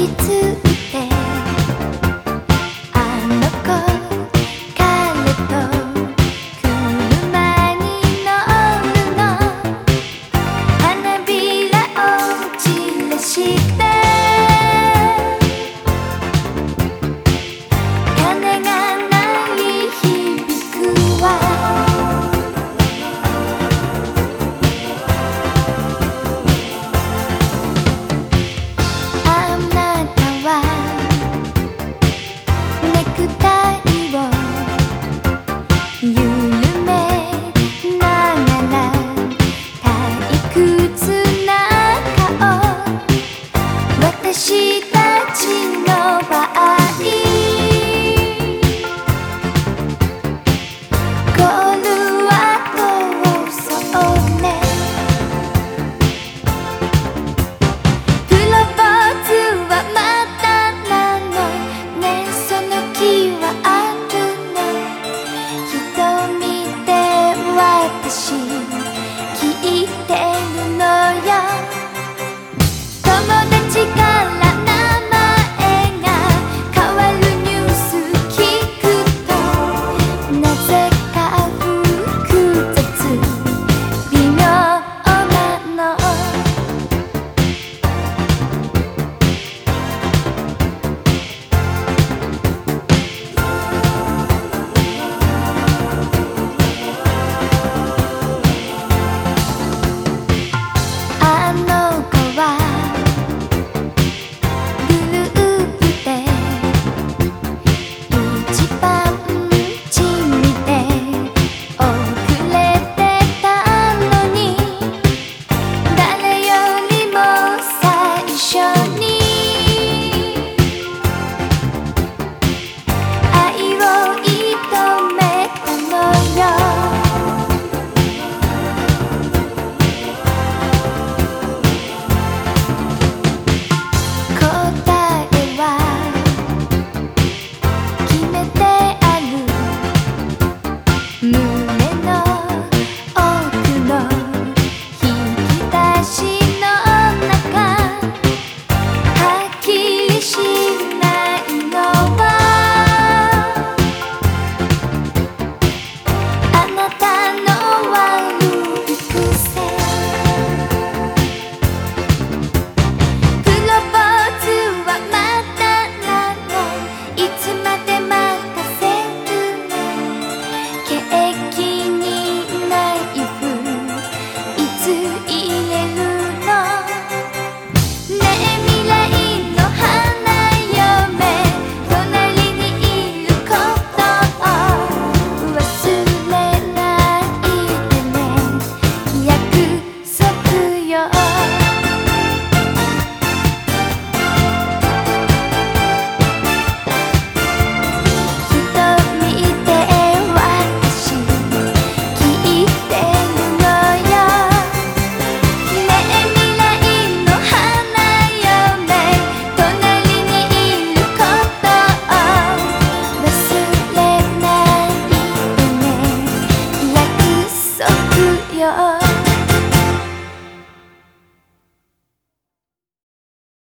きつて yeah.